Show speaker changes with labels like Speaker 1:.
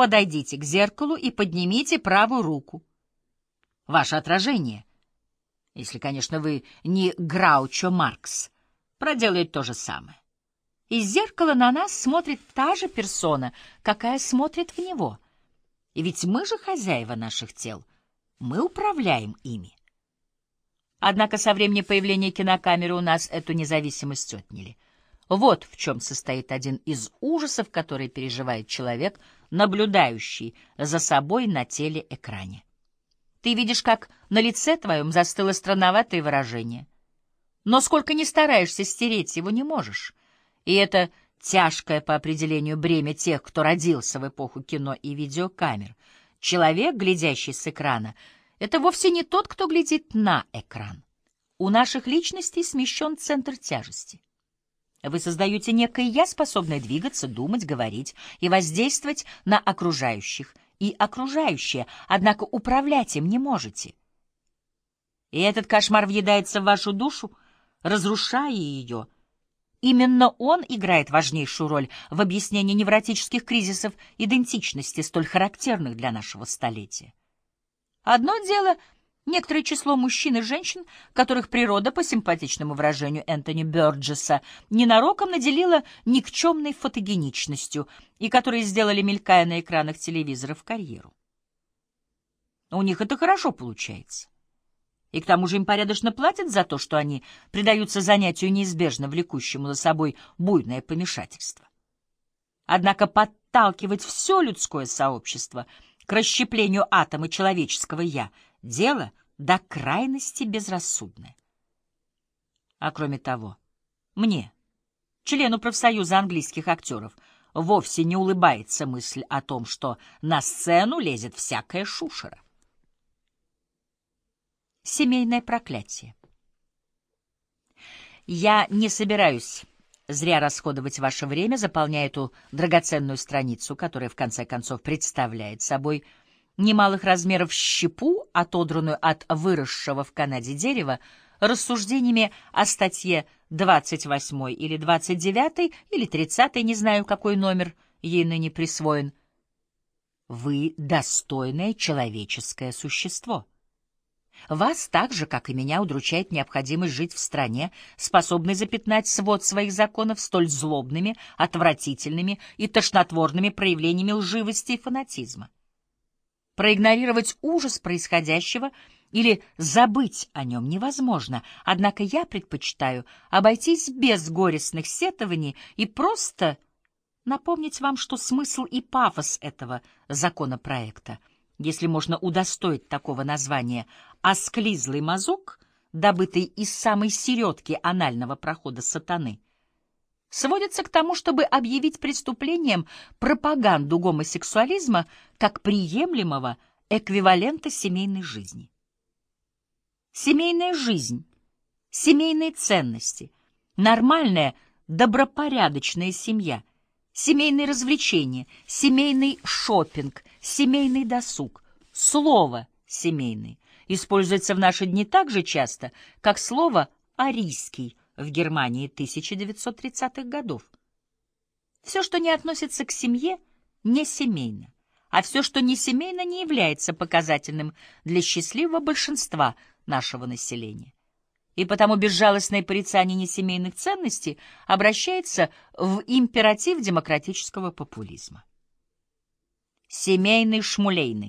Speaker 1: подойдите к зеркалу и поднимите правую руку. Ваше отражение, если, конечно, вы не Граучо Маркс, проделает то же самое. Из зеркала на нас смотрит та же персона, какая смотрит в него. И ведь мы же хозяева наших тел, мы управляем ими. Однако со времени появления кинокамеры у нас эту независимость отняли. Вот в чем состоит один из ужасов, который переживает человек, наблюдающий за собой на телеэкране. Ты видишь, как на лице твоем застыло странноватое выражение. Но сколько ни стараешься стереть его, не можешь. И это тяжкое по определению бремя тех, кто родился в эпоху кино и видеокамер. Человек, глядящий с экрана — это вовсе не тот, кто глядит на экран. У наших личностей смещен центр тяжести. Вы создаете некое «я», способное двигаться, думать, говорить и воздействовать на окружающих, и окружающие, однако управлять им не можете. И этот кошмар въедается в вашу душу, разрушая ее. Именно он играет важнейшую роль в объяснении невротических кризисов идентичности, столь характерных для нашего столетия. Одно дело — некоторое число мужчин и женщин, которых природа, по симпатичному выражению Энтони Бёрджеса, ненароком наделила никчемной фотогеничностью и которые сделали, мелькая на экранах телевизоров, карьеру. У них это хорошо получается. И к тому же им порядочно платят за то, что они предаются занятию неизбежно влекущему за собой буйное помешательство. Однако подталкивать все людское сообщество — к расщеплению атома человеческого «я» — дело до крайности безрассудное. А кроме того, мне, члену профсоюза английских актеров, вовсе не улыбается мысль о том, что на сцену лезет всякая шушера. Семейное проклятие. Я не собираюсь зря расходовать ваше время, заполняя эту драгоценную страницу, которая, в конце концов, представляет собой немалых размеров щепу, отодранную от выросшего в Канаде дерева, рассуждениями о статье 28 или 29 или 30, не знаю, какой номер ей ныне присвоен. Вы достойное человеческое существо. Вас так же, как и меня, удручает необходимость жить в стране, способной запятнать свод своих законов столь злобными, отвратительными и тошнотворными проявлениями лживости и фанатизма. Проигнорировать ужас происходящего или забыть о нем невозможно, однако я предпочитаю обойтись без горестных сетований и просто напомнить вам, что смысл и пафос этого законопроекта — если можно удостоить такого названия, осклизлый мазок, добытый из самой середки анального прохода сатаны, сводится к тому, чтобы объявить преступлением пропаганду гомосексуализма как приемлемого эквивалента семейной жизни. Семейная жизнь, семейные ценности, нормальная добропорядочная семья, семейные развлечения, семейный шопинг, семейный досуг, слово «семейный» используется в наши дни так же часто, как слово «арийский» в Германии 1930-х годов. Все, что не относится к семье, не семейно, а все, что не семейно, не является показательным для счастливого большинства нашего населения. И потому безжалостное порицание несемейных ценностей обращается в императив демократического популизма семейный шмулейный.